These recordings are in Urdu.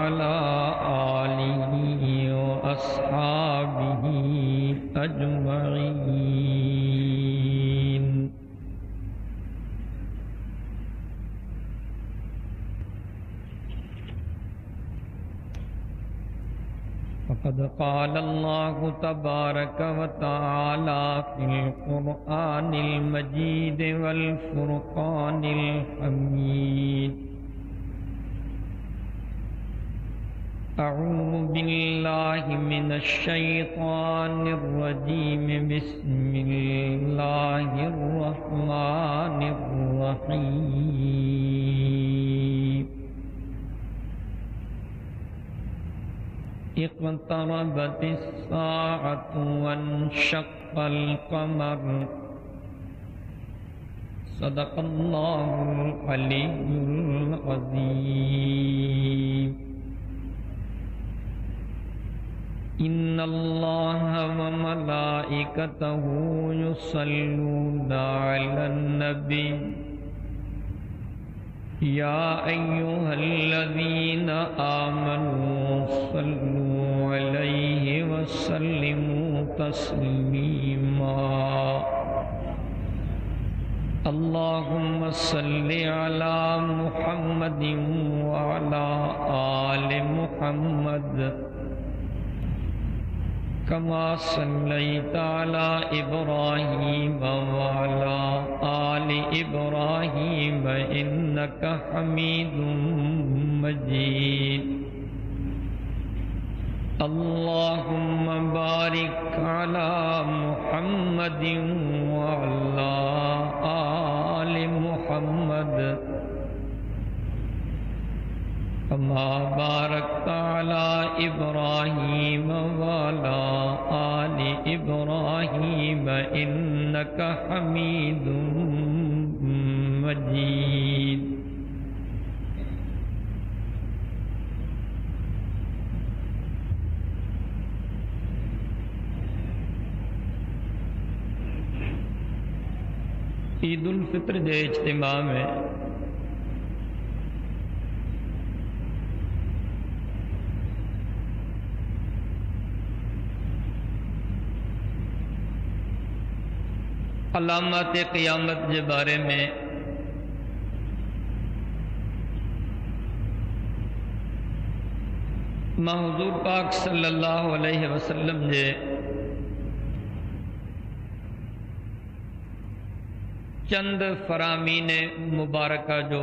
وعلى آله وأصحابه أجمعين. فقد قال الله تبارك وتعالى في القرآن المجيد والفرقان الحميد. أعوذ بالله من الشيطان الرجيم. بسم الله الرحمن الرحيم. اقتربت الساعة وانشق القمر. صدق الله العلي العظيم. إن الله وملائكته يصلون على النبي يا أيها الذين آمنوا صلوا عليه وسلموا تسليما اللهم صل على محمد وعلى آل محمد كما صليت على إبراهيم وعلى آل إبراهيم إنك حميد مجيد. اللهم بارك على محمد وعلى آل محمد. كما باركت على إبراهيم وعلى آل إبراهيم إنك حميد مجيد. عید الفطر کے اجتماع میں علامات قیامت کے بارے میں۔ حضور پاک صلی اللہ علیہ وسلم کے چند فرامین مبارکہ جو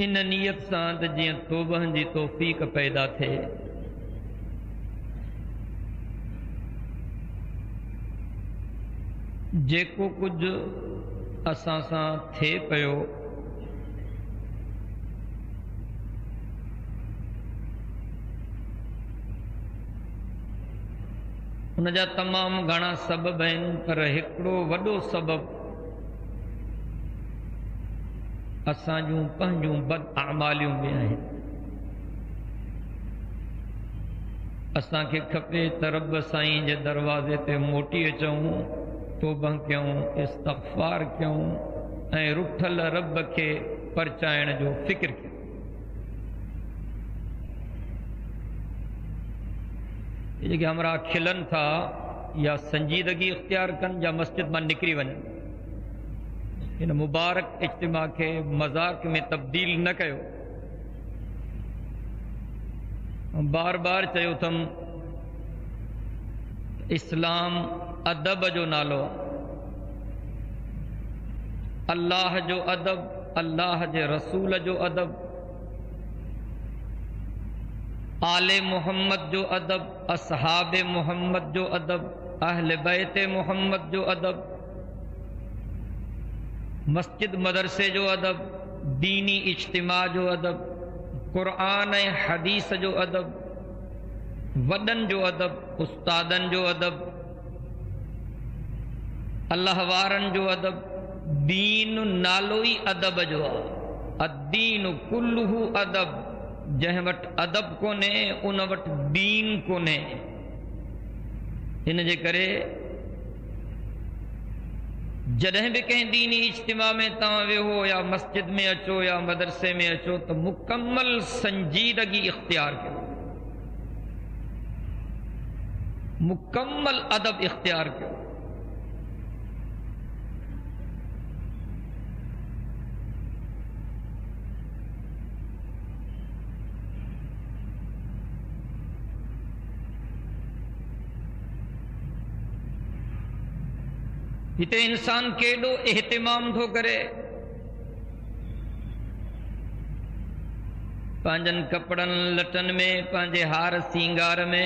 ان نيت سان ته جيئن توبهن جي توفيڪ پيدا ٿئي. جيڪو ڪجهه اسان سان ٿئي پيو هن جا تمام گهڻا سبب آهن پر هڪڙو وڏو سبب او امالی میں ہیں اصا ت رب سائی کے دروازے موٹی اچھوں تو بہ کوں استفار کوںٹل رب کے پرچائن جو فکر کیوں ہمراہ کھلن تھا یا سنجیدگی اختیار کرسجد میں نکری بن ان مبارک اجتماع کے مذاق میں تبدیل نہ کیو۔ بار بار چیو تم اسلام ادب جو نالو۔ اللہ جو ادب، اللہ جے رسول جو ادب۔ آل محمد جو ادب، اصحاب محمد جو ادب، اہل بیت محمد جو ادب۔ مسجد مدرسے جو ادب، دینی اجتماع جو ادب، قرآن حدیث جو ادب وڈن جو ادب، استادن جو ادب اللہ وارن جو ادب، دین نالوئی ادب جو الدین کلہ ادب جہ وٹ ادب کونے ان وٹ دین کونے ان جے کرے جدہ بھی کہیں دینی اجتماع میں تاوے ہو یا مسجد میں اچو یا مدرسے میں اچو تو مکمل سنجیدگی اختیار کرو۔ مکمل ادب اختیار کرو۔ هتي انسان ڪيڏو ايهتمام ٿو ڪري. پنهنجن ڪپڙن لٽن ۾ پنهنجي هار سينگار ۾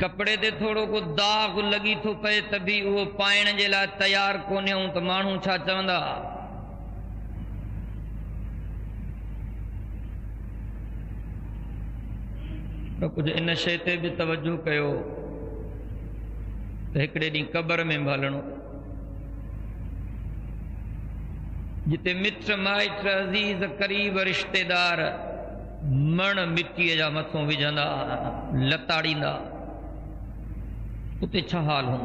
ڪپڙي تي ٿورو ڪو داگ لڳي ٿو پئي ته به اهو پائڻ جي لاءِ تيار ڪونهي. ته ماڻهو ڇا چوندا کچھ ان شے بھی توجہ دیں قبر میں بہلو جاتے مٹ مائٹ عزیز قریب رشتے دار مر مٹی جا مسوں وجہ لتاڑا اتنے چال ہوں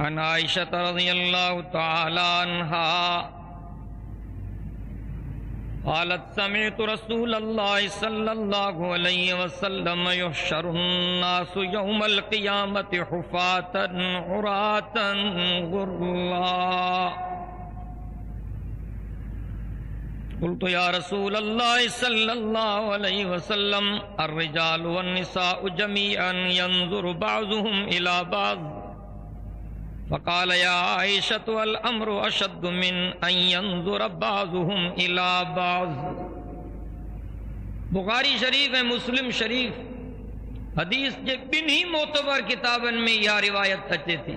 عن عائشة رضي الله تعالى عنها قالت سمعت رسول الله صلى الله عليه وسلم يحشر الناس يوم القيامة حفاة عراة غرلا قلت يا رسول الله صلى الله عليه وسلم الرجال والنساء جميعا ينظر بعضهم إلى بعض. فقال يا عائشة والأمر أشد من أن ينظر بعضهم إلى بعض. بخاری شریف ہے مسلم شریف حدیث کے بنہی معتبر کتابن میں یہ روایت اچے تھی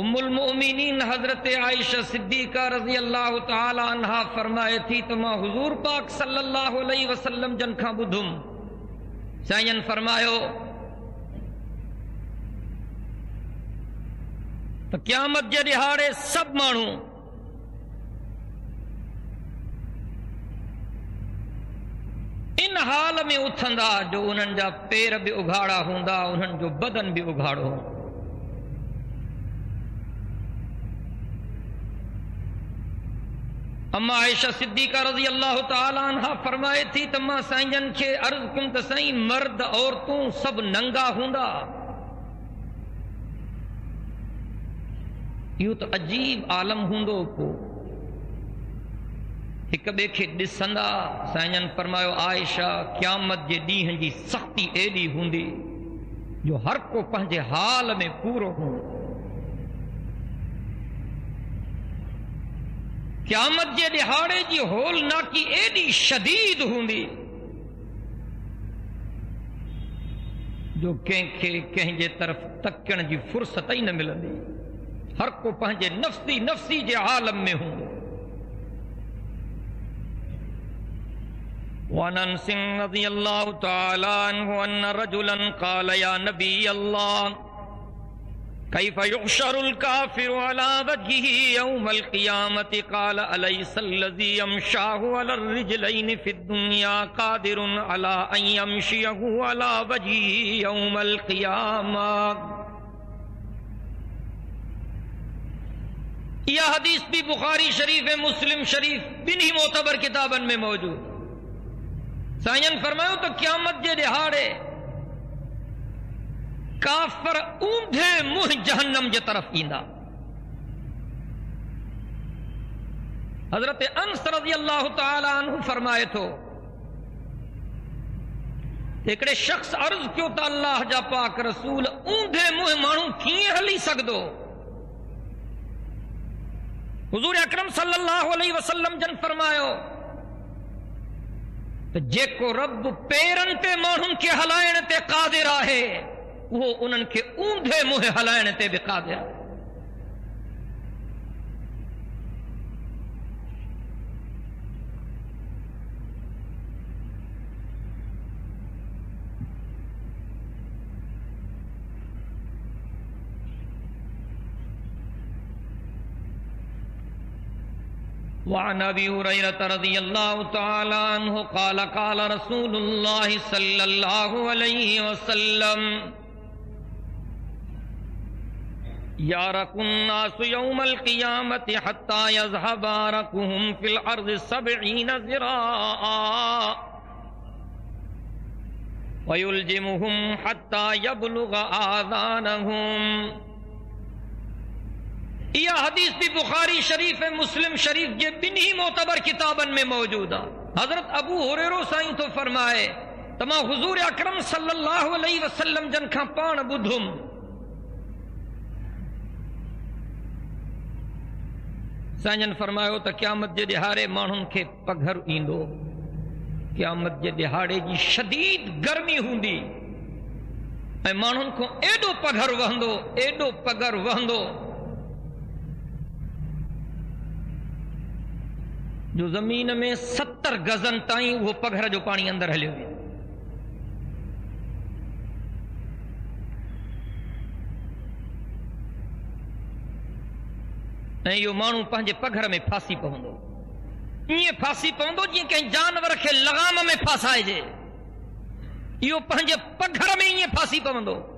ام المؤمنین حضرت عائشہ صدیقہ رضی اللہ تعالی عنہ فرمائے تھی، تو میں حضور پاک صلی اللہ علیہ وسلم جن کھا بدھم، سائن فرمایو ته قيامت جي ڏهاڙي سڀ ماڻهو ان حال ۾ اٿندا جو انهن جا پير به اگهاڙا هوندا انهن جو بدن به اگهاڙو. هوندو اما آيشا سديڪا رزي الله تالا فرمائي ٿي ته مان سائين کي عرض ڪم ته سائين مرد عورتون سڀ ننگا هوندا. یہ تو عجیب عالم ہوں کو۔ ایک بھسند سائن جن پرما عائشہ، قیامت کے جی سختی ایڈی ہر کون حال میں پورا ہوں۔ قیامت کی ہول ناکی شدید ہوں جو کھی طرف تک جی فرصت ہی ملتی ہر کو پہنچے نفسی نفسی کے عالم میں ہوں۔ وانن سنگھ رضی اللہ تعالی عنہ ان رجلا قال یا نبی اللہ كيف يحشر الكافر على وجهه يوم القيامة؟ قال، أليس الذي يمشاه على الرجلين في الدنيا قادر على أن يمشيه على وجهه يوم القيامة؟ یہ حدیث بھی بخاری شریف، مسلم شریف، بنہی معتبر کتابن میں موجود۔ سائن فرماؤ تو قیامت جے دہاڑے کافر اوندھے منہ جہنم جے طرف ایندا۔ حضرت انس رضی اللہ تعالی عنہ فرمائے تو، ایکڑے شخص عرض کیوں تا اللہ جا پاک رسول، اوندھے منہ مانو کیے ہلی سکدو؟ حضور اکرم صلی اللہ علیہ وسلم جن فرمایو کو رب پیرن تے مانن کے ہلائن تے قادر آہے وہ انن کے اوندھے منہ ہلائن تے بھی قادر آہے وعن ابي هريره رضي الله تعالى عنه قال قال رسول الله صلى الله عليه وسلم يارك الناس يوم القيامة حتى يذهب عرقهم في الأرض سبعين ذراعا ويلجمهم حتى يبلغ آذانهم یہ حدیث بھی بخاری شریف مسلم شریف یہ بن ہی معتبر کتابن میں موجود حضرت ابو ہریرو سائیں تو فرمائے، تما حضور اکرم صلی اللہ علیہ وسلم جن کا پان بدھم۔ سائن فرمایا تو قیامت کے دہاڑے مانن کے پگھر ایندو۔ قیامت کے دہاڑے کی شدید گرمی ہوں مانن کو ایڈو پگھر وہندو، ایڈو پگھر وہندو۔ جو زمین میں ستر گزن تائیں وہ پگھر جو پانی ادر ہلو مہیے پگھر میں فاسی پو جی کہیں جانور کے لغام میں فاسائج یہ پگھر میں یہ فی پو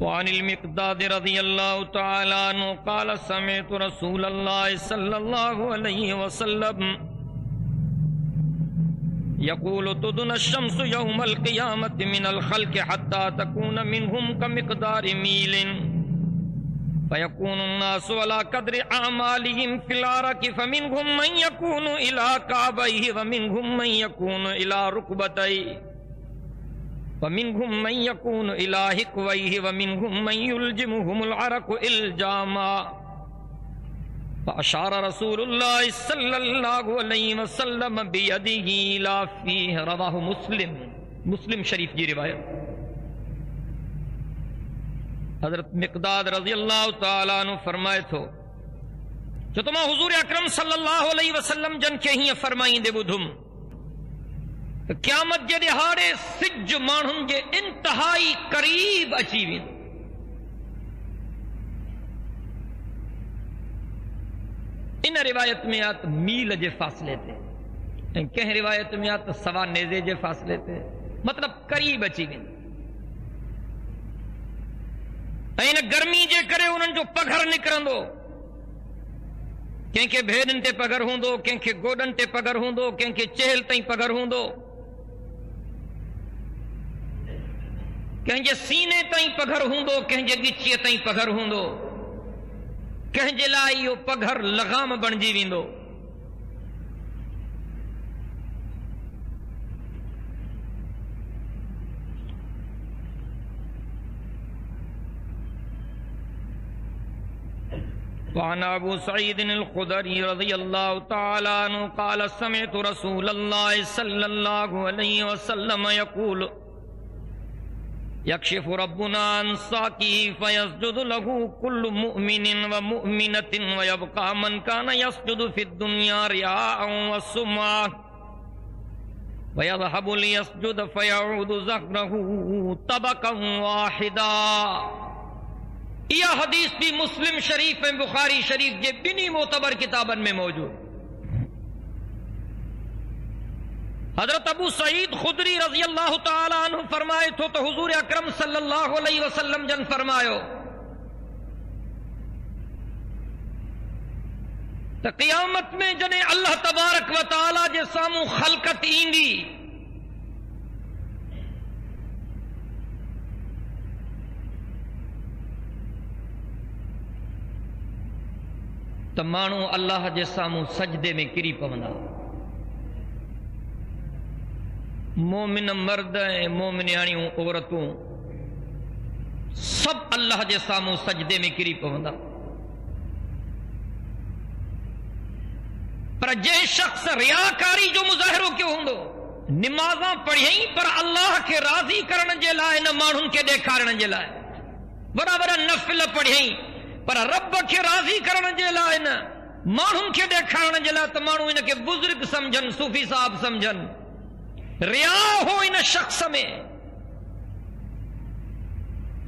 وعن المقداد رضي الله تعالى عنه قال سمعت رسول الله صلى الله عليه وسلم يقول تدن الشمس يوم القيامة من الخلق حتى تكون منهم كمقدار ميل فيكون الناس على قدر أعمالهم في العرق فمنهم من يكون إلى كعبيه ومنهم من يكون إلى ركبتيه ومنهم من يكون إلى حقويه ومنهم من يلجمهم العرق إلجاما فأشار رسول الله صلى الله عليه وسلم بيده إلى فيه، رواه مسلم. مسلم شریف جی روایت. حضرت مقداد رضی اللہ تعالیٰ عنہ فرمائے تھو جو تمہا حضور اکرم صلی اللہ علیہ وسلم جن کے ہی فرمائیں دے بدھم قیامت جے دہاڑے سج مانہن جے انتہائی قریب اچی روایت میں آت میل جے فاصلے تھے کہ روایت میں آت سوا نیزے جے فاصلے تھے مطلب قریب اچھی گئی۔ این گرمی جے کرے انہوں جو پگھر بہر پگھر ہوں گھر ہوں چہل تھی پگھر ہوں سینے تک پگھر ہوں گی پگھر ہوں کہنجلائی او پگھر لغام بن جی ویندو وعن ابو سعید الخدری رضی اللہ تعالی عنہ قال سمعت رسول اللہ صلی اللہ علیہ وسلم یقولو يكشف ربنا عن ساقه فيسجد له كل مؤمن ومؤمنة ويبقى من كان يسجد في الدنيا رياء وسمعا ويذهب ليسجد فيعود زهره طبقا واحدا. یہ حدیث بھی مسلم شریف میں بخاری شریف یہ بنی معتبر کتابن میں موجود حضرت ابو سعید خدری رضی اللہ تعالی عنہ فرمائے تو تو حضور اکرم صلی اللہ علیہ وسلم جن فرمایو تو قیامت میں جنے اللہ تبارک و تعالی جے سامو خلقت ایندی تو مانو اللہ جے سامو سجدے میں کری پوندا۔ مومن مرد ہیں مومنیاں یعنی عورتوں۔ سب اللہ جے سامو سجدے میں کری پوندا پر جے شخص ریاکاری جو مظاہروں کیوں ہوں نمازاں پڑھیں پر اللہ کے راضی کرن جے لائے، نہ مانن کے دیکھارن جے لائے۔ بڑا بڑا نفل پڑھیں پر رب کے راضی کرن جے لائے، نہ مانن کے دیکھارن جے لائے۔ تو مانو ان کے بزرگ سمجھن، صوفی صاحب سمجھن۔ ریا ہو ان شخص میں۔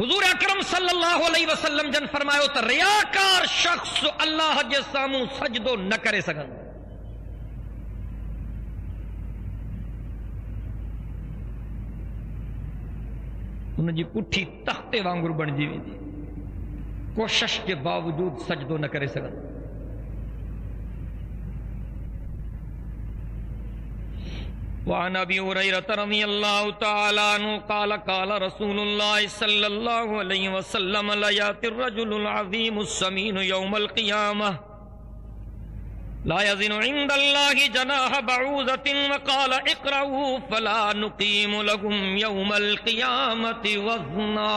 حضور اکرم صلی اللہ علیہ وسلم جن فرمایو تو ریاکار شخص اللہ جے سامو سجدو نہ کرے سکن۔ ان جی پٹھی تختے وانگر بن جی۔ ویندی کوشش کے باوجود سجدو نہ کرے سکن۔ وعن ابي هريره رضي الله تعالى عنه قال قال رسول الله صلى الله عليه وسلم، لا ياتي الرجل العظيم السمين يوم القيامه لا يزن عند الله جناح بعوزة وقال اقرأوا فلا نقيم لهم يوم القيامة وزنا.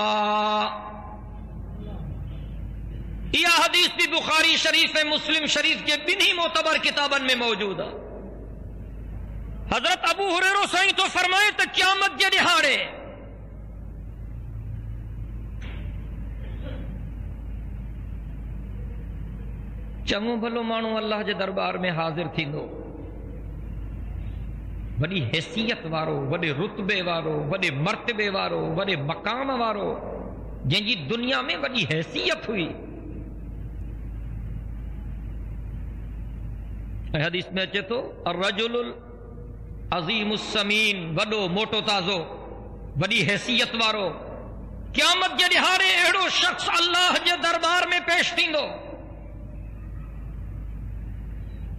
یہ حدیث بھی بخاری شریف مسلم شریف کے بنی معتبر کتابن میں موجود ہے۔ حضرت ابو حریرو سائیں تو فرمائے تو قیامت کے دہاڑے۔ چمو بھلو مانو اللہ کے دربار میں حاضر تھی دو وڈی حیثیت وارو، وڈے رتبے وارو، وڈے مرتبے وارو، وڈے مقام وارو۔ جن جی دنیا میں وڈی حیثیت ہوئی۔ حدیث میں اچے تو الرجل عظیم السمین، وڈو موٹو تازو، وڈی حیثیت وارو۔ قیامت جے دہاڑے اہڑو شخص اللہ جے دربار میں پیش تھیندو۔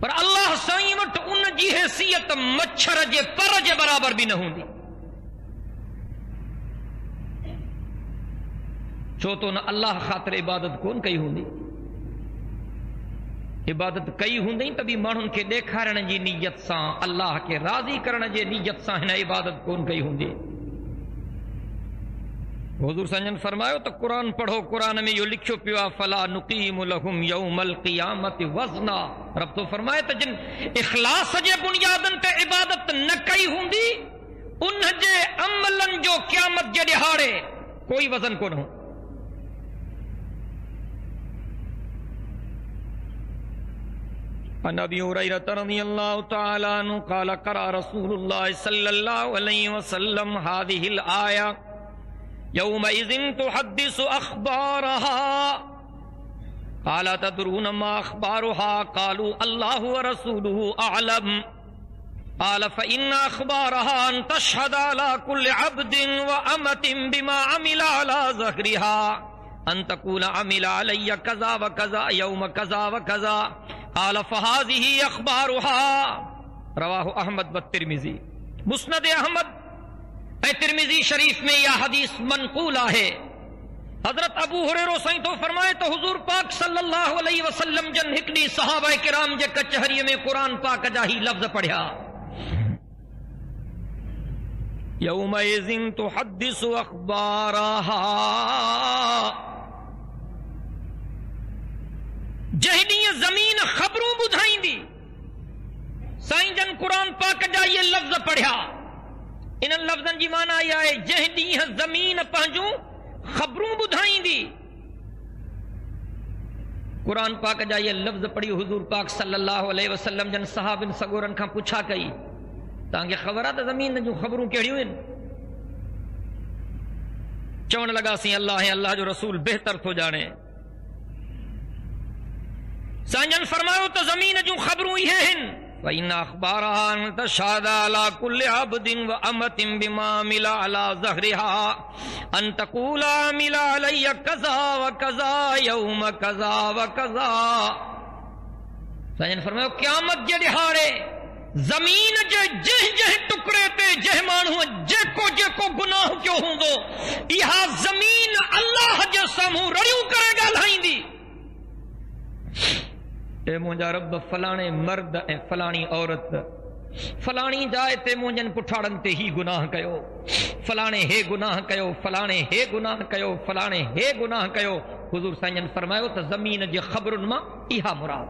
پر اللہ سائیں وٹ ان جی حیثیت مچھر جے پر جے برابر بھی نہ ہوندی۔ چھو تو نہ اللہ خاطر عبادت کون کئی ہوندی؟ عبادت کئی ہوں تبھی مانن کے دیکھارن جی نیت سان اللہ کے راضی کرن جے نیت سان ہن عبادت کون کئی ہوں حضور سنجن فرمایو تو قرآن پڑھو، قرآن میں یہ لکھو پیوا فلا نقیم لہم یوم القیامت وزنا۔ رب تو فرمائے، تو جن اخلاص جے بنیادن تے عبادت نہ کئی ہوں ان جے عملن جو قیامت جے دہاڑے، کوئی وزن کو نہ ہوں ابي هريره رضي الله تعالى عنه قال قرأ رسول الله صلى الله عليه وسلم هذه الايه يومئذ تحدث اخبارها قال، تدرون ما اخبارها قالوا الله ورسوله اعلم۔ قال فان اخبارها ان تشهد على كل عبد وامه بما عمل على ظهرها ان تقول عمل علي كذا وكذا، يوم كذا وكذا. قال، فهذه اخبارها رواه احمد والترمذی مسند احمد اے ترمذی شریف میں یہ حدیث منقولہ ہے۔ حضرت ابو ہریرہ سائیں تو فرمائے، تو حضور پاک صلی اللہ علیہ وسلم جن ہکڑی صحابہ کرام جے کچہری میں قرآن پاک جا ہی لفظ پڑھیا۔ یوم تحدث اخبارها جہنی زمین خبروں بدھائیں دی. سائن جن قرآن پاک جا یہ لفظ پڑھا ان لفظن جی مانا یا ہے جہنی زمین پہنجوں خبروں بدھائیں دی. قرآن پاک جا یہ لفظ پڑھی حضور پاک صلی اللہ علیہ وسلم جن صحابن سگورن کھا پوچھا کئی. تاکہ خبرات زمین جو خبروں کیڑی ہوئے چون لگا سی اللہ ہے، اللہ جو رسول بہتر تو جانے۔ سانجن فرماؤ تو زمین جو خبروں ہی ہیں۔ وَإِنَّ أَخْبَارَهَا تَشْهَدَ عَلَى كُلِّ عَبْدٍ وَأَمَتٍ بِمَا عَمِلَ عَلَى زَهْرِهَا أَن تَقُولَ عَمِلَ عَلَيَّ كَذَا وَكَذَا يَوْمَ كَذَا وَكَذَا۔ سانجن فرماؤ، قیامت جے ہارے زمین جے جہ جہ ٹکڑے تے جہ مانو جیکو جیکو گناہ کیوں ہوندو یہ زمین اللہ جے ساموں رڑیوں کرے گا لائیں اے مونجا رب، فلانے مرد اے فلانی عورت، فلانی جائے تے مونجن پٹھاڑن تے ہی گناہ کیو۔ فلانے ہے گناہ کیو، فلانے ہے گناہ کیو، فلانے ہے گناہ کیو۔ حضور سائنجن فرمایو تے زمین جے خبرن ما ایہا مراد۔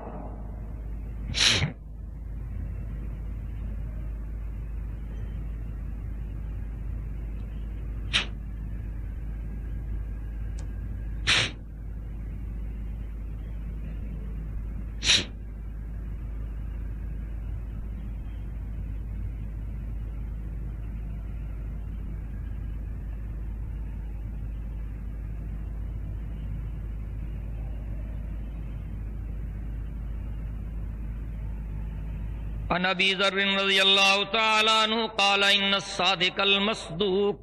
عن ابي ذر رضي الله تعالى عنه قال ان الصادق المصدوق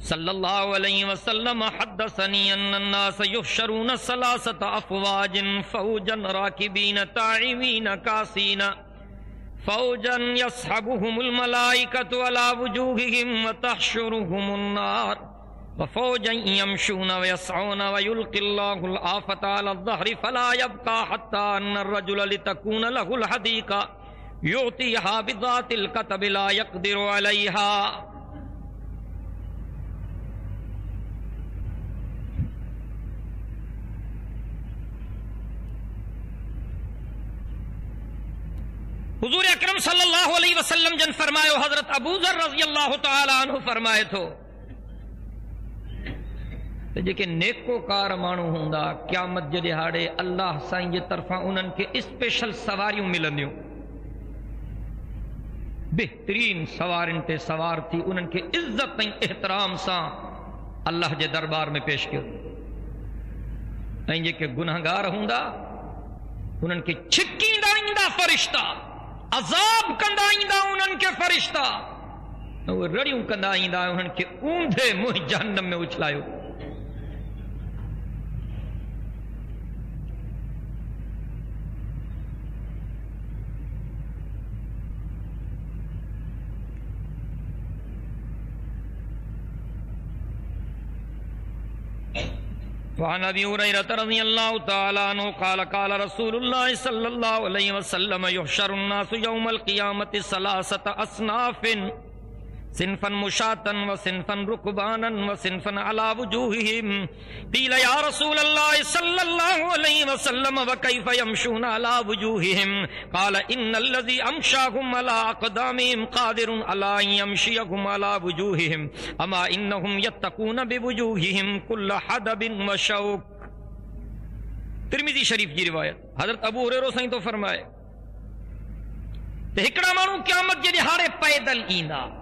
صلى الله عليه وسلم حدثني ان الناس يحشرون ثلاثه افواج فوجا راكبين تعيمين كاسين فوجا يصحبهم الملائكه على وجوههم وتحشرهم النار وفوجا يمشون ويسعون ويلقي الله الآفة على الظهر فلا يبقى حتى أن الرجل لتكون له الحديقة يعطيها بذات الكتب لا يقدر عليها حضور اکرم صلی اللہ علیہ وسلم جن فرمائے، حضرت ابو ذر رضی اللہ تعالی عنہ فرمائے تو جے نیکو کار مانو ہوندا، قیامت جے دہاڑے اللہ سائیں جے طرفاں انہن کے اسپیشل سواریوں ملندیوں۔ بہترین سوارن تے سوار تھی انہن کے عزت تے احترام سا اللہ جے دربار میں پیش کیو۔ جے کہ گناہگار ہوندا انہن کے چھکیندا ایندا فرشتہ، عذاب کندا ایندا انہن کے فرشتہ۔ وہ رڑیوں کندا ایندا انہن کے اوندھے منہ جہنم میں اچھلایو وعن ابي هريره رضي الله تعالى عنه قال قال رسول الله صلى الله عليه وسلم يحشر الناس يوم القيامه ثلاثه اصناف صنفا مشاتا وصنفا ركبانا وصنفا على وجوههم قيل يا رسول الله صلى الله عليه وسلم وكيف يمشون على وجوههم قال إن الذي أمشاهم على أقدامهم قادر على أن يمشيهم على وجوههم أما إنهم يتقون بوجوههم كل حدب وشوك ترمیزی شریف کی روایت، حضرت ابو ہریرو سائیں تو فرمائے تے ہکڑا مانو قیامت جے ہارے پیدل ایندا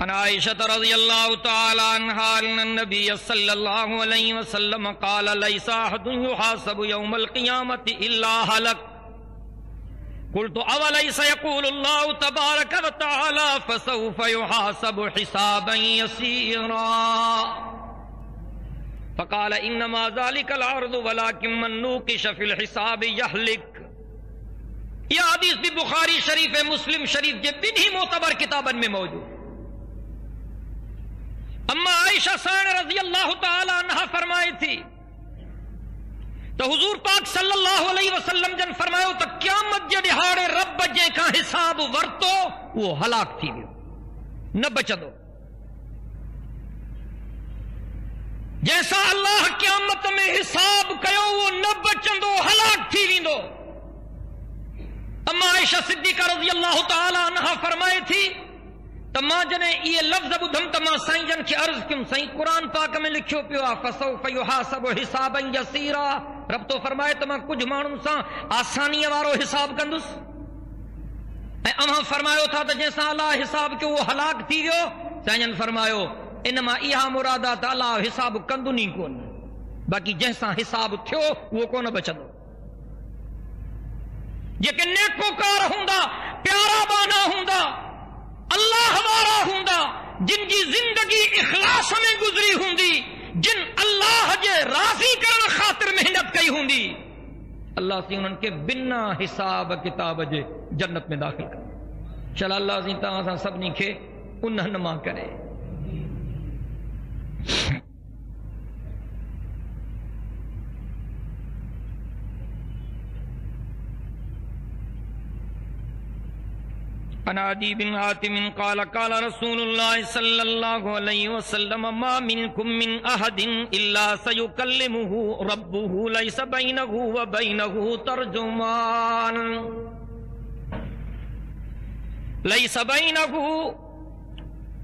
عن عائشة رضي الله تعالى عنها أن النبي صلى الله عليه وسلم قال ليس أحد یحاسب یوم القیامت إلا هلك قلت أوليس يقول الله تبارك وتعالى فسوف يحاسب حسابا يسيرا فقال إنما ذلك العرض ولكن من نوقش في الحساب يهلك یہ حدیث بھی بخاری شریف مسلم شریف کے بن ہی معتبر کتابن میں موجود اما عائشہ سان رضی اللہ تعالی عنہ فرمائی تھی تو حضور پاک صلی اللہ علیہ وسلم جن فرمایو تو قیامت جے دہاڑے رب جے کا حساب ورتو، وہ ہلاک تھی ویو نہ بچدو۔ جیسا اللہ قیامت میں حساب کیو، وہ نہ بچندو، ہلاک تھی ویندو۔ اما عائشہ صدیقہ رضی اللہ تعالی عنہ فرمائے تھی تما جنے یہ لفظ بدھم تما سائیں جن کی عرض کیوں؟ سائیں قرآن پاک میں لکھو پیو فسوف یحاسب حسابا یسیرا۔ رب تو فرمائے تما کچھ مانوں سا آسانی وارو حساب کندس اے اما فرمایو تھا تو جیسا اللہ حساب کیو وہ ہلاک تھی ویو سائیں فرمایو، انما اها مرادا تعالی حساب کندو نہیں کون۔ باقی جیسا حساب تھیو وہ کون بچدو۔ جیکن نیکوکار ہوندا، پیارا بانا ہوندا، اللہ وارا ہوندا، جن کی زندگی اخلاص میں گزری ہوندی جن اللہ جے راضی کرن خاطر محنت کئی ہوں دی اللہ سی انہوں کے بنا حساب کتاب جے جنت میں داخل کر چل اللہ سی تاں سب نہیں کھے انہن ماں کرے۔ عن عدي بن حاتم قال قال رسول الله صلى الله عليه وسلم، ما منكم من أحد إلا سيكلمه ربه ليس بينه وبينه ترجمان. ليس بينه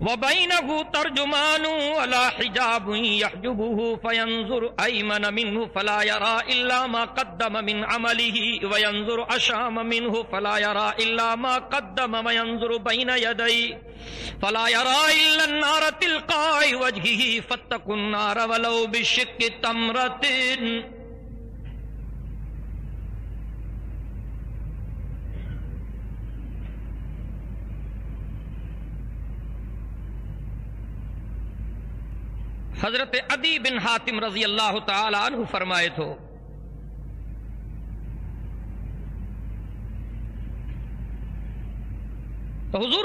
وبينه ترجمان ولا حجاب يحجبه فينظر أيمن منه فلا يرى إلا ما قدم من عمله وينظر أشام منه فلا يرى إلا ما قدم وينظر بين يدي فلا يرى إلا النار تلقاء وجهه فاتقوا النار ولو بشق تمرة. حضرت ادی بن حاتم رضی اللہ تعالی عنہ فرمائے تھو تو حضور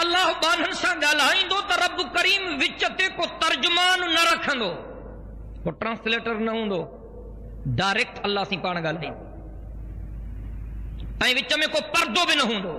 اللہ بانن سا گالائیں تو رب کریم وچتے کو ترجمان نہ رکھن دو وہ ٹرانسلیٹر نہ ہوں دو ڈائریکٹ اللہ سی پان گالائیں میں کو پردو بھی نہ ہوں دو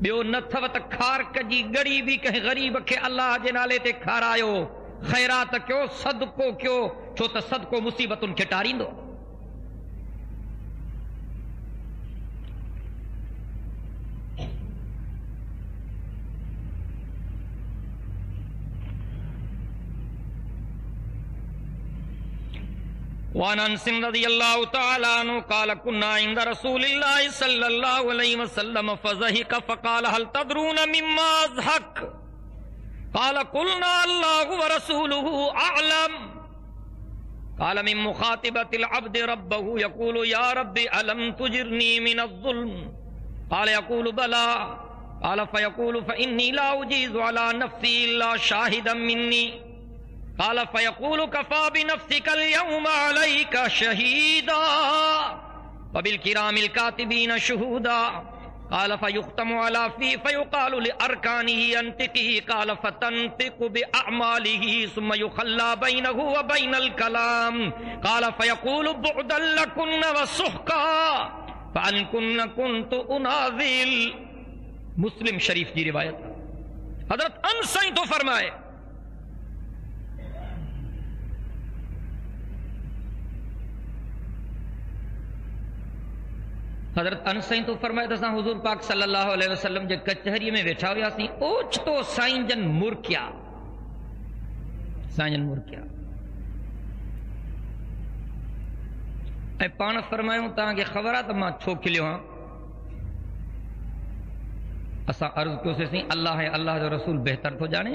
اوارکی گڑی بھی غریب کے اللہ کے نالے کھارا خیرات کو سدک سدکو مصیبت ان کھٹاری وعن انس رضي الله تعالى عنه قال كنا عند رسول الله صلى الله عليه وسلم فزهق فقال هل تدرون مما اضحك قال قلنا الله ورسوله اعلم. قال من مخاطبة العبد ربه يقول يا رب ألم تجرني من الظلم؟ قال يقول بلى قال فيقول فإني لا أجيز على نفسي إلا شاهدا مني قال فيقول كفى بنفسك اليوم عليك شهيدا وبالكرام الكاتبين شهودا قال فيختم على فيه فيقال لأركانه ينتقه قال فتنطق بأعماله ثم يخلى بينه وبين الكلام قال فيقول بعدا لكن وسحقا فأن كن كنت أناذل مسلم شریف کی روایت من سائیں تو فرمائے حضرت ان سائیں تو فرمائے تو حضور پاک صلی اللہ علیہ وسلم جے کچہری میں بیٹھا ہوا سی اوچ تو سائیں جن مرکیا۔ سائیں جن مرکیا۔ اے پان فرمایوں تاں کہ خبر ہے تو ماں چھو کھلیو ہاں۔ اسا عرض کیوں سے سی، اللہ ہے، اللہ جو رسول بہتر تو جانے۔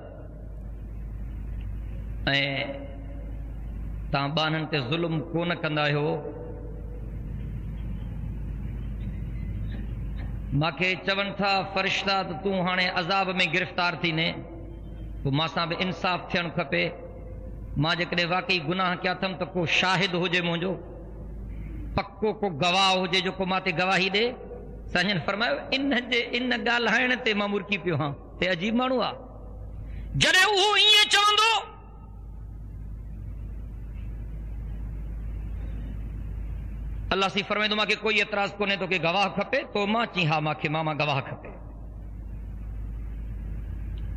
بانم کو چون تھا فرشتہ تے عذاب میں گرفتار تین تو ماں سے بھی انصاف تھے واقعی گناہ کیا تم تو کوئی شاہد ہوجائے مجھے پکو کو گواہ ہوج جو گواہی دے سائن فرما مرکی پو ہاں یہ عجیب مہوا ج اللہ سی فرمائے تمہاں کہ کوئی اعتراض کونے تو کہ گواہ کھپے، تو ماں چی ہاں ماں کے ماما گواہ کھپے۔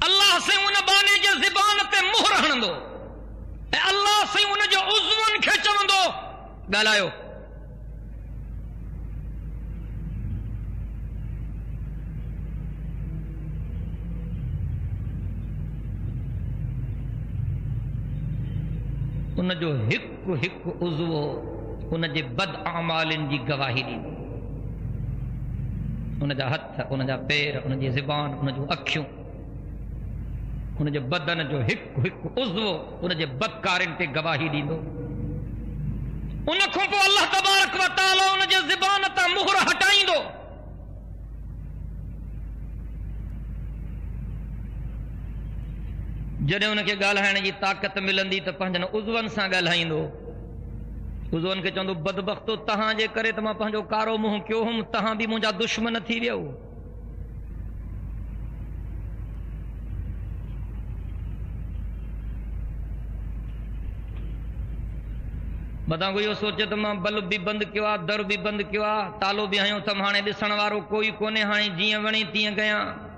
اللہ سے ان بانے جے زبان تے مہر دو اے اللہ سے ان جو عضون کے چوندو گالائیو انہ جو ہک ہک عضو عضوو ان جي بد آمالن جي گواهي ڏيندو ان جا هٿ ان جا پير ان جي زبان انجون اکيون ان جي بدن جو هڪ هڪ عضوو ان جي بدڪارن تي گواهي ڏيندو. ان کان پوءِ الله تبارڪ هٽائيندو. جڏهن هن کي ڳالهائڻ جي طاقت ملندي ته پنهنجن ازون سان ڳالهائيندو چند بدب کارو مہوں کیوں ہم تہاں بھی مجھا دشمن تھی وتہ یہ سوچے تو بلو بھی بند کیوا در بھی بند کیوا تالو بھی ہائیوں تم ہاں دس والوں کوئی ہائیں جیئے ونی تیئے گیاں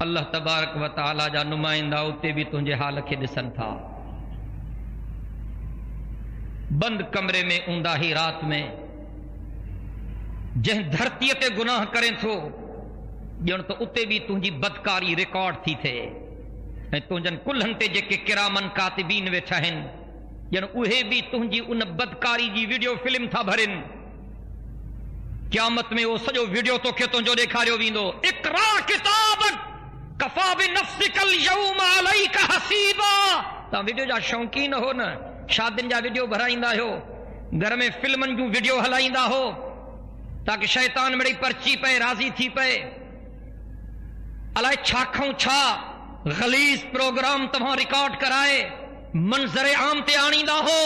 اللہ تبارک و تعالی جا نمائندہ اتے بھی تنجھے حال کے بند کمرے میں اندہ ہی رات میں جن دھرتی گناہ کریں تو جی تھی بدکاری ریکارڈ تھی تھی کے کرامن کاتبین ویٹا جہن اوہے بھی تی بدکاری جی ویڈیو فلم تھا بھرن۔ قیامت میں وہ سجو ویڈیو تاکہ کتابت کفا بنفسکل یوم علیک حسیبا۔ تاں ویڈیو جا شوقین ہو نا، شادن جا ویڈیو بھرائیندا ہو، گھر میں فلمن جو ویڈیو ہلائیندا ہو، تاکہ شیطان میری پرچی پہ راضی تھی پہ الائے چھا کھوں چھا، غلیظ پروگرام تمہاں ریکارڈ کرائے، منظر عام تے آنی دا ہو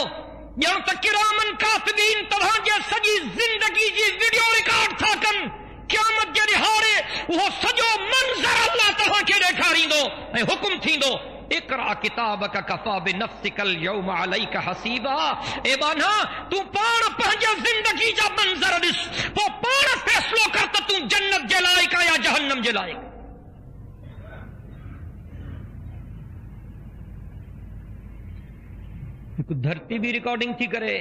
یا تکرامن کاتبین تمہاں جے سجی زندگی جی ویڈیو ریکارڈ تھا کن قیامت جو رہارے وہ سجو منظر اللہ تہاں کے کیڑے ٹھاریندو اے حکم تھی دو اقرا کتاب کا کفا بنفسک الیوم علیک حسیبا۔ اے بانا، تو پان پنجا زندگی جا منظر دس۔ وہ پان فیصلو کرتا تو جنت جلائے کا یا جہنم جلائے کا دھرتی بھی ریکارڈنگ تھی کرے،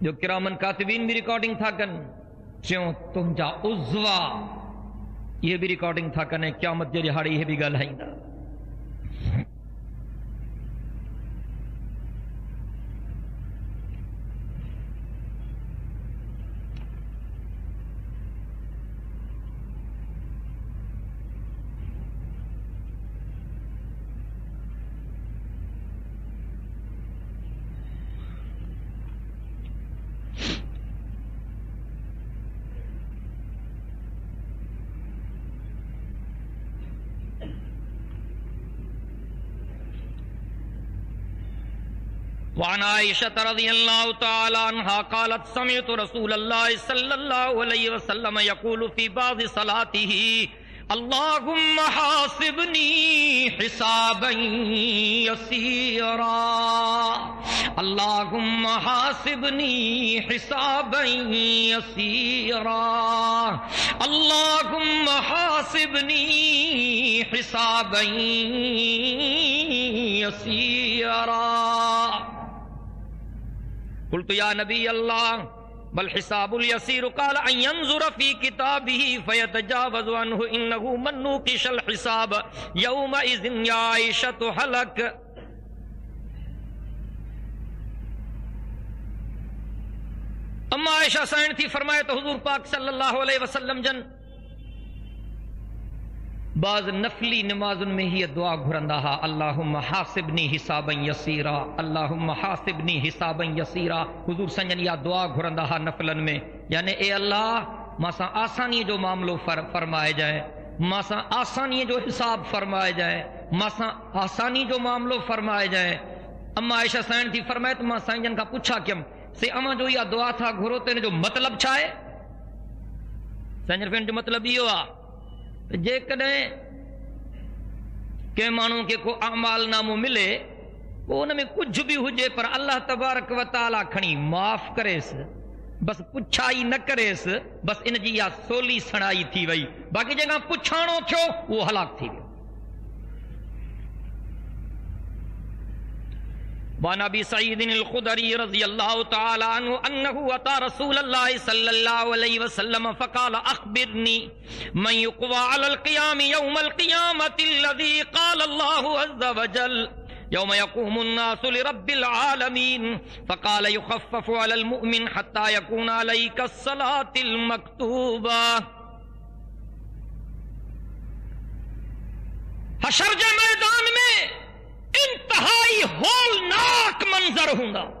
جو کرامن کاتبین بھی ریکارڈنگ تھا کرنے چوں تم جا ازوا یہ بھی ریکارڈنگ تھا کہنے، قیامت دی دہاڑی یہ بھی گل ہے۔ وعن عائشة رضي الله تعالى عنها قالت سمعت رسول الله صلى الله عليه وسلم يقول في بعض صلاته اللهم حاسبني حسابا يسيرا اللهم حاسبني حسابا يسيرا اللهم حاسبني حسابا يسيرا. قلت يا نبي الله، بل حساب اليسير قال ان ينظر في كتابه فيتجاوز عنه انه من نوقش الحساب. يومئذ يا عائشة هلك. اما عائشہ سائن تھی فرمائے تو حضور پاک صلی اللہ علیہ وسلم جن بعض نفلی نمازن میں ہی دعا گھرندا ہا۔ اللہم حاسبنی حسابا یسیرا۔ اللہم حاسبنی حسابا یسیرا۔ حضور سنجن یا دعا گھرندا ہا نفلن میں۔ یعنی اے اللہ ماسا آسانی جو معاملو فرمائے جائے ماسا آسانی جو حساب فرمائے جائے ماسا آسانی جو معاملو فرمائے جائے اما عائشہ سائن تھی فرمائے تو ماں سائن کا پوچھا کیم، سے اما جو یا دعا تھا گھرو تینے جو مطلب چھائے؟ سائن جو مطلب یہ ہوا۔ جے کدھے کہ مانوں کے کو اعمال نامو ملے، وہ ان میں کچھ بھی ہو جے پر اللہ تبارک و تعالیٰ کھنی معاف کرے سے بس پچھائی نہ کرے سے بس ان جی سولی سنائی تھی وئی۔ باقی جگہ پچھانوں تھو وہ ہلاک تھی وئی وعن ابي سعيد الخدري رضي الله تعالى عنه انه اتى رسول الله صلى الله عليه وسلم فقال اخبرني من يقوى على القيام يوم القيامه الذي قال الله عز وجل يوم يقوم الناس لرب العالمين فقال يخفف على المؤمن حتى يكون عليك الصلاه المكتوبه حشر کے میدان میں انتہائی ہولناک منظر ہوں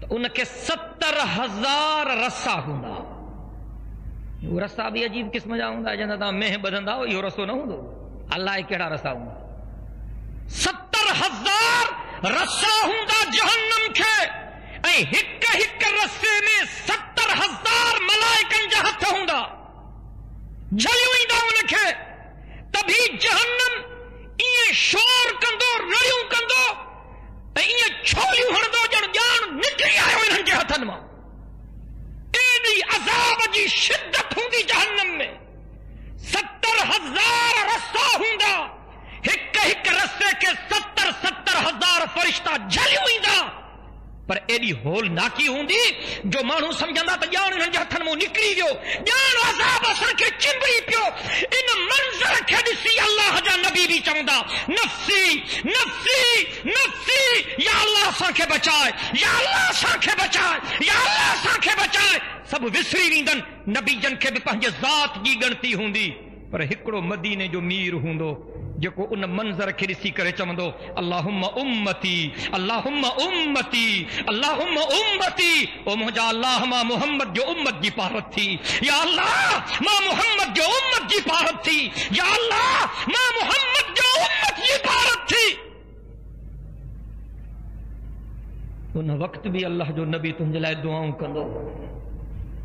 تو ان کے ستر ہزار رسا ہوندا۔ وہ رسا بھی عجیب قسم جا ہوندا جندا تا مہ بدندا یہ رسو نہ ہوندو اللہ کیڑا رسا ہوندا۔ ستر ہزار رسا ہوندا جہنم کے۔ اے ہک ہک رسے میں ستر ہزار ملائکن جا ہتھ ہوندا۔ جھلیوں ایندا ان کے تبھی جہنم یہ شور کندو رڑیوں کندو، تے یہ چھولیوں ہڑدو جن جان نکلی آئے انہن کے ہتھن ماں۔ ایڈی عذاب جی شدت ہوندی جہنم میں۔ ستر ہزار رسا ہوندا ہک ہک رسے کے ستر ستر ہزار فرشتہ جھلیوں ایندا پر ایڈی ہول ناکی ہوندی جو مانو سمجھندا تے جان انہن جے ہتھن مو نکلی ویو جان عذاب اثر کے چمبڑی پیو۔ ان منظر کے دسی اللہ جا نبی بھی چوندا نفسی نفسی نفسی۔ یا اللہ سا کے بچائے، یا اللہ سا کے بچائے، یا اللہ سا کے بچائے۔ سب وسری ویندن۔ نبی جن کے بھی پنج ذات جی گنتی ہوندی۔ پر ہکڑو مدینے جو میر ہوندو۔ جکو ان منظر کے ڈسی کرے چوندو اللہم امتی اللہم امتی اللہم امتی او مجھا اللہ ما محمد جو امت جی پارت تھی یا اللہ ما محمد جو امت جی پارت تھی یا اللہ ما محمد جو امت جی پارت تھی ان وقت بھی اللہ جو نبی تم جلائے دعاؤں کندو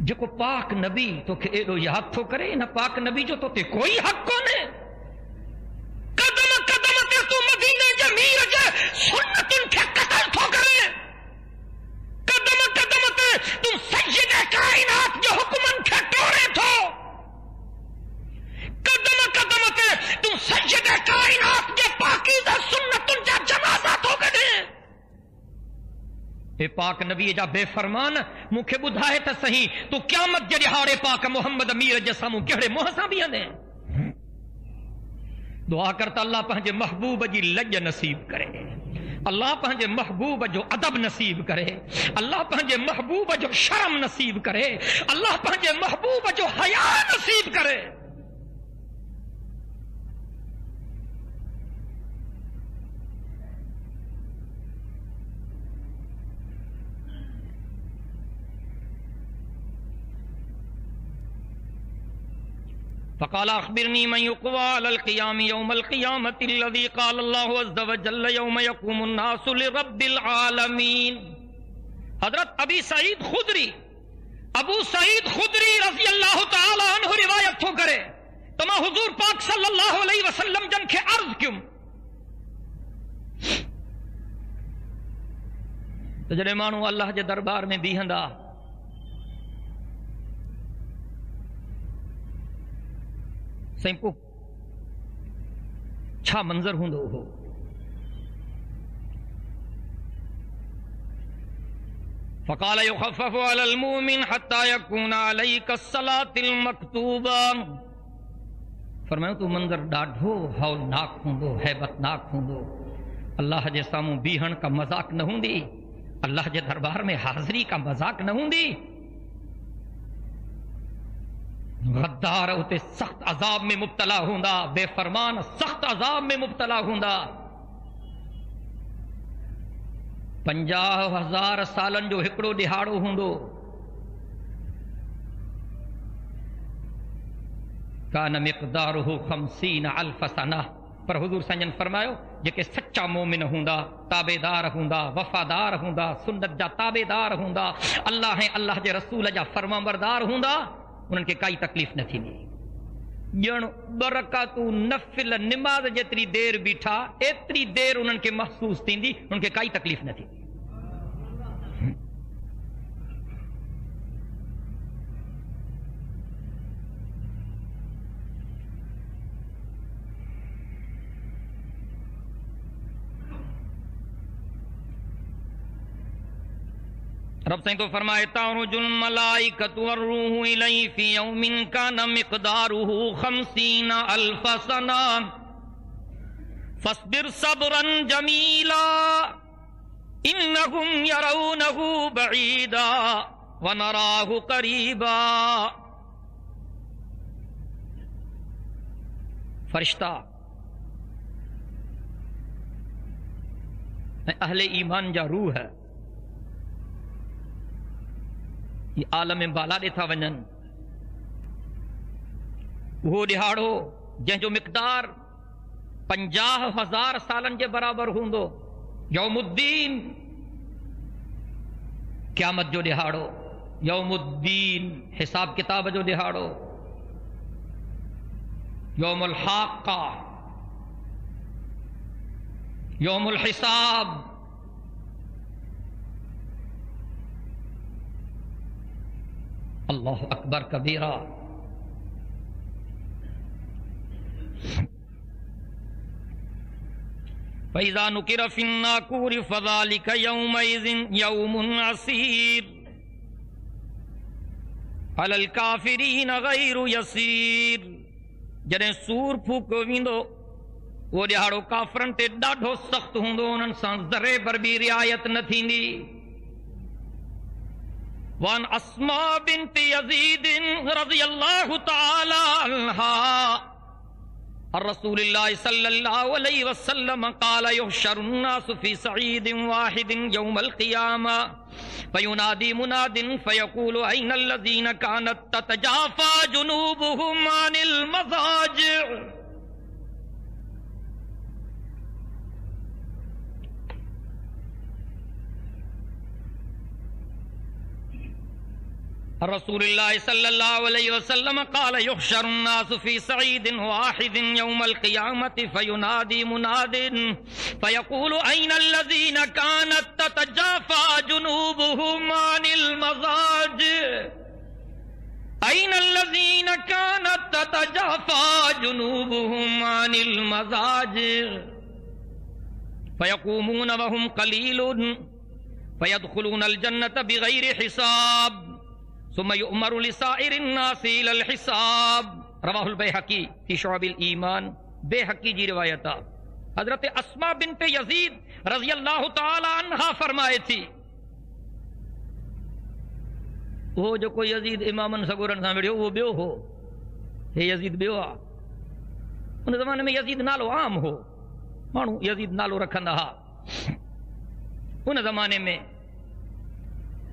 جکو پاک نبی تو کہ ایڈو یاد تو کرے نہ پاک نبی جو تو تے کوئی حق کونے قدم قدم تے تو مدینہ جمیر جے سنتن کے قتل تھو کرے قدم قدم تے تم سجد کائنات جو حکمن کے ٹوڑے تھو قدم قدم تے تم سجد کائنات کے پاکیزہ سنتن جا جنازہ تھو کرے اے پاک نبی جا بے فرمان مکھے بدھائے تا صحیح تو قیامت جڑی ہارے پاک محمد امیر جیسا مو کہڑے موہسا بھی آنے؟ دعا کرتا اللہ پہنجے محبوب جی لج نصیب کرے۔ اللہ پہنجے محبوب جو ادب نصیب کرے۔ اللہ پہنجے محبوب جو شرم نصیب کرے۔ اللہ پہنجے محبوب جو حیا نصیب کرے۔ فقال اخبرني من يقوى على القيام يوم القيامة الذي قال الله عز وجل يوم يقوم الناس لرب العالمين. حضرت ابی سعید خدری، ابو سعید خدری رضی اللہ تعالی عنہ روایت تھو کرے، تو میں حضور پاک صلی اللہ علیہ وسلم جن کے عرض کیوں؟ تو جڑے مانو اللہ جے دربار میں بیہندا سائیں چھا منظر ہوندو ہو۔ فقال يخفف على المؤمن حتى يكون عليك الصلاة المكتوبة۔ فرمایا، تو منظر ڈاڈھو، ہولناک ہوندو ہیبت ناک ہوندو اللہ جے ساموں بیہن کا مذاق نہ ہوندی اللہ جے دربار میں حاضری کا مذاق نہ ہوندی غدار ہوتے سخت عذاب میں مبتلا ہوندا، بے فرمان سخت عذاب میں مبتلا ہوندا۔ پنجاہ ہزار سالن جو ہکڑو دہاڑو ہوں دو کان مقدار ہو خمسین الف سنہ۔ پر حضور سنجن فرماયો جے سچا مومن ہوندا تابے دار ہوندا، وفادار ہوندا، سنت جا تابے دار ہوندا، اللہ ہے اللہ جے رسول جا فرما بردار ہوندا۔ انهن کي ڪائي تڪليف نه ٿيندي. ڄڻ برڪاتو نفل نماز جيتري دير بيٺا ايتري دير انهن کي محسوس ٿيندي انهن کي ڪائي تڪليف نه ٿيندي. رب سائیں تو فرمائے تعرج الملائکت والروح الی فی یوم کان مقدارہ خمسین الف سنہ۔ فاصبر صبرا جمیلا، انہم یرونہ بعیدا ونراہ قریبا۔ فرشتہ اہل ایمان، جا روح ہے۔ آل میں بالا دے تھا ون وہ دہاڑو جن جو مقدار پنجاہ ہزار سالن کے برابر ہوں یوم الدین قیامت جو دہاڑو یوم الدین حساب کتاب جو دہاڑو یوم الحاقہ یوم الحساب اللہ اکبر کبیرہ۔ فَإِذَا نُكِرَ فِي النَّاقُورِ فَذَلِكَ يَوْمَئِذٍ يَوْمٌ عَسِيرٌ۔ عَلَى الْكَافِرِينَ غَيْرُ يَسِيرٌ۔ جڏهن سور ڦوڪو ويندو وہ ڏياڙو کافرن تي ڏاڍو سخت هوندو انهن سان ذري بر بي رعايت نه ٿيندي وان اسماء بنت يزيد رضي الله تعالى عنها الرسول الله صلى الله عليه وسلم قال يحشر الناس في سعيد واحد يوم القيامة فينادي مناد فيقول أين الذين كانت تتجافى جنوبهم عن المضاجع؟ رسول الله صلى الله عليه وسلم قال يحشر الناس في سعيد واحد يوم القيامة فينادي مناد فيقول أين الذين كانت تتجافى جنوبهم عن المزاج؟ أين الذين كانت تتجافى جنوبهم عن المزاج؟ فيقومون وهم قليل فيدخلون الجنة بغير حساب. ثم يؤمر لسائر الناس الى الحساب. رواه البيهقي في شعب الايمان بيهقي جی روایت حضرت اسماء بنت یزید رضی اللہ تعالی عنہ فرمائے تھی. وہ جو کوئی یزید امامن سگورن سان ویڑیو وہ بیو ہو. ہے یزید بیو آ ان زمانے میں یزید نالو عام ہو. مانو یزید نالو رکھندا ہا. ان زمانے میں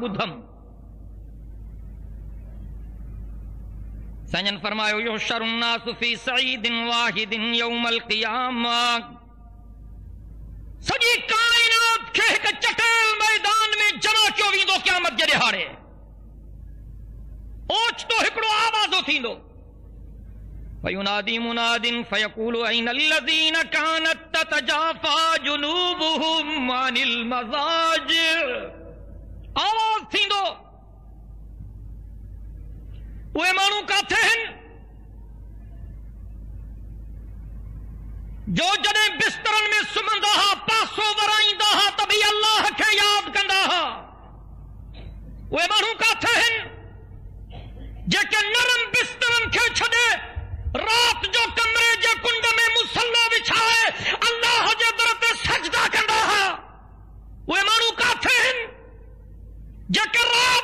بدھم۔ سنجن فرمائے فرمایا یحشر الناس فی سعید واحد یوم القیام سجی کائنات کے ایک چٹل میدان میں جمع کیو ویندو؟ قیامت جرے ہارے ہیں اوچتو هڪڙو آوازو ٿيندو. جو جڏهن بسترن ۾ سمهندا هئا پاسو ورائيندا هئا ته به الله کي ياد ڪندا هئا اهي ماڻهو ڪٿي آهن؟ جے نرم بسترن کھے چھڑے رات جو کمرے جے کنڈ میں مسلح بچھائے، اللہ جے درت سجدہ کرنا ہے وہ مانو کافی ہیں جے رات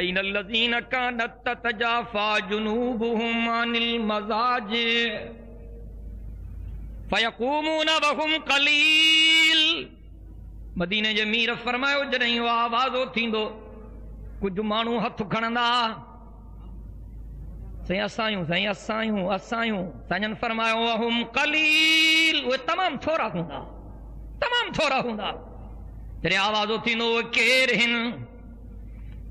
اَيْنَ الَّذِينَ كَانَتْ تَتَجَافَا جُنُوبُهُمْ عَنِ الْمَزَاجِ فَيَقُومُونَ وَهُمْ قَلِيلِ مدینہ جمیر فرمائے جو نہیں وہ آواز ہوتی دو کچھ مانو ہتھ کھڑنا سہی اسائیوں سہی اسائیوں اسائیوں۔ سہجن فرمائے وَهُمْ قَلِيلِ وہ تمام تھوڑا ہوں دا تمام تھوڑا ہوں دا تیرے آواز ہوتی دو وہ کیر ہن وہ کیر ہن۔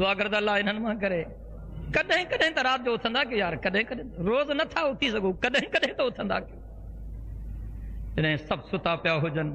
دعا کردہ اللہ انہوں نے کرے۔ کدیں کدیں تو رات جو اتھندا کہ یار کدیں کدیں روز نہ تھا اتھی سکو کدیں کدیں تو اتھندا کہ۔ جنہیں سب ستا پیا ہو جن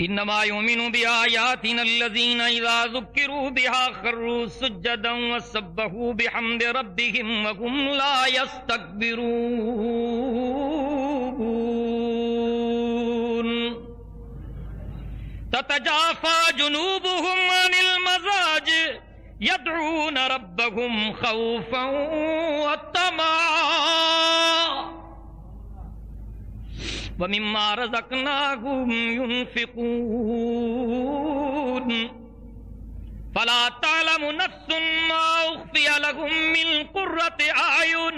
إنما يؤمن بآياتنا الذين إذا ذكروا بها خروا سجدا وسبحوا بحمد ربهم وهم لا يستكبرون. تتجافى جنوبهم عن المزاج يدعون ربهم خوفا وطمعا ومما رزقناهم ينفقون. فلا تعلم نفس ما أخفي لهم من قرة أعين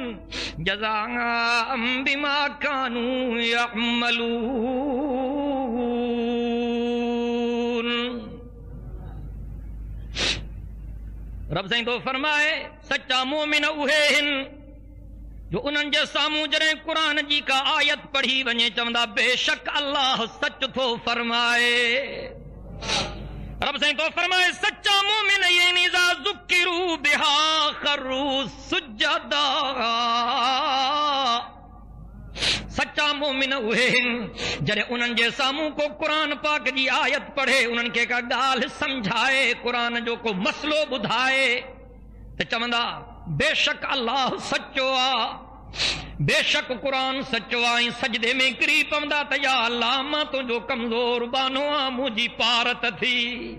جزاء بما كانوا يعملون. رب سائیں تو فرمائے، سچا مومن اہے ہن جو انہن جے ساموں جڑیں قرآن جی کا آیت پڑھی ونے چوندا بے شک اللہ سچ تو فرمائے۔ رب سائیں تو فرمائے، سچا مومن یعنی ذا ذکروا بها خروا سجدا سچا مومن ہوئے جڑے انہن جے ساموں کو قرآن پاک جی آیت پڑھے انہن کے کا گال سمجھائے، قرآن جو کو مسلو بدھائے۔ تے چوندا بے شک اللہ سچو آ۔ بے شک قرآن سچو آئی سجدے میں کری پوندا تے یا اللہ، ماں تو جو کمزور بانو آ مجھی پارت تھی۔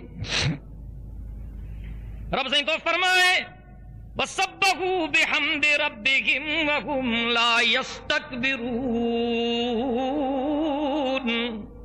رب سائیں تو فرمائے، وسبحوا بحمد ربهم وهم لا يستكبرون۔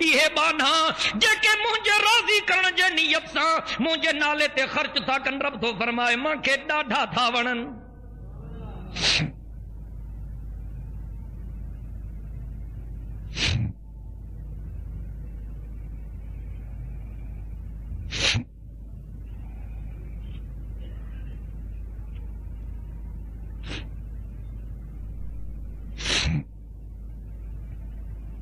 یہ بانا جے کہ مجھے راضی کرن جے نیت سا مجھے نالے تے خرچ تھا کن رب تو فرمائے، ماں کے ڈاڈا تھا ونن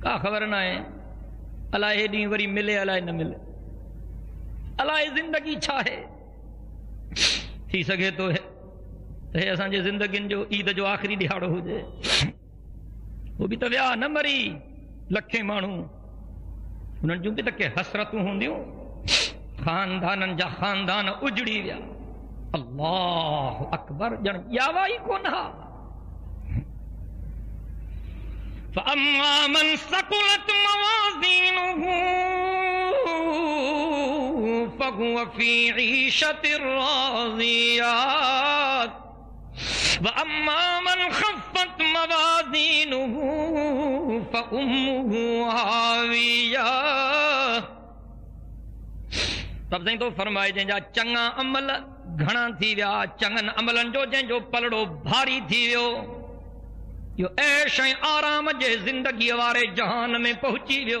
کا خبر نہ ہے الائے ڈی وری ملے الائے نہ ملے۔ الائے زندگی چھا ہے تھی سگے تو ہے۔ ہے اسان جے زندگین جو عید جو آخری دہاڑو ہو جائے۔ وہ بھی تو ویا نہ مری۔ لکھے مانو انہن جو کہ حسرتوں ہوندیوں خاندانن جا خاندان اجڑی ویا۔ اللہ اکبر، جن یاوا ہی کون ہا فرمائي جنهن جا چڱا عمل گهڻا ٿي ويا چڱن عملن جو جنهن جو پلڙو ڀاري ٿي ويو جو ایش آرام جے زندگی وارے جہان میں پہنچی ویو۔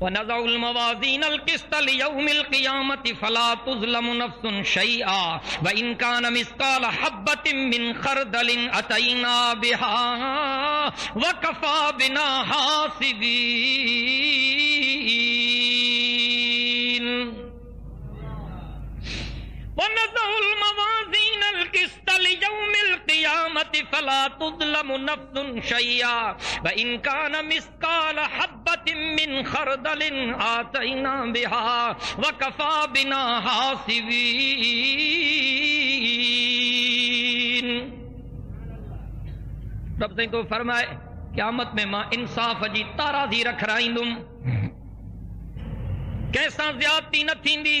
ونضع الموازين القسط ليوم القيامة فلا تظلم نفس شيئا وإن كان مثقال حبة من خردل أتينا بها وكفى بنا حاسبين ونضع الموازين القسط ليوم القيامة فلا تظلم نفس شيئا وإن كان مثقال حبة من خردل آتينا بها وكفى بنا حاسبين۔ رب سے تو فرمائے، قیامت میں ماں انصاف جی تارا دی رکھ رائندم کیسا زیادتی نہ تھیندی۔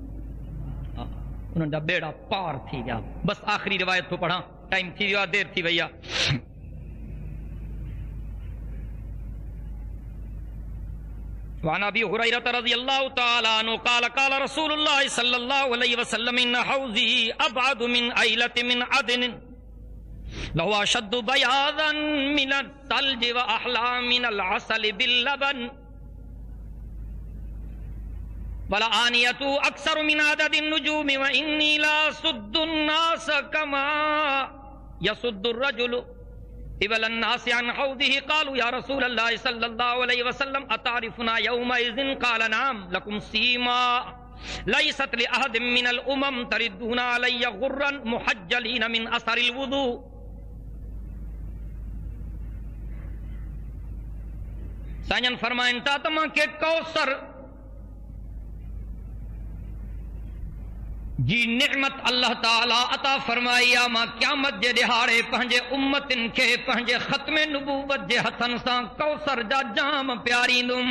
انہوں نے بیڑا پار تھی گیا۔ بس آخری روایت تو پڑھا ٹائم تھی ویا دیر تھی ویا وعن ابي هريره رضي الله تعالى عنه قال قال رسول الله صلى الله عليه وسلم، ان حوزي ابعد من ايله من عدن لو اشد بياضا من الثلج واحلى من العسل باللبن. والآنیت اکثر من عدد النجوم و انی لا صد الناس کما يصد الرجل. اول الناس عن حوضه قالوا یا رسول اللہ صلی اللہ علیہ وسلم أتعرفنا یوم اذن قال نام لکم سیما لیست لأحد من الأمم تردون علی غرا محجلین من أثر الوضوء. سانجن فرمائن تاتما کے کوسر کوثر جی نعمت اللہ تعالی عطا فرمایا ما قیامت جے دہاڑے پنجے امتن کے پنجے ختم نبوت جے ہتھن سان کوثر جا جام پیاریندم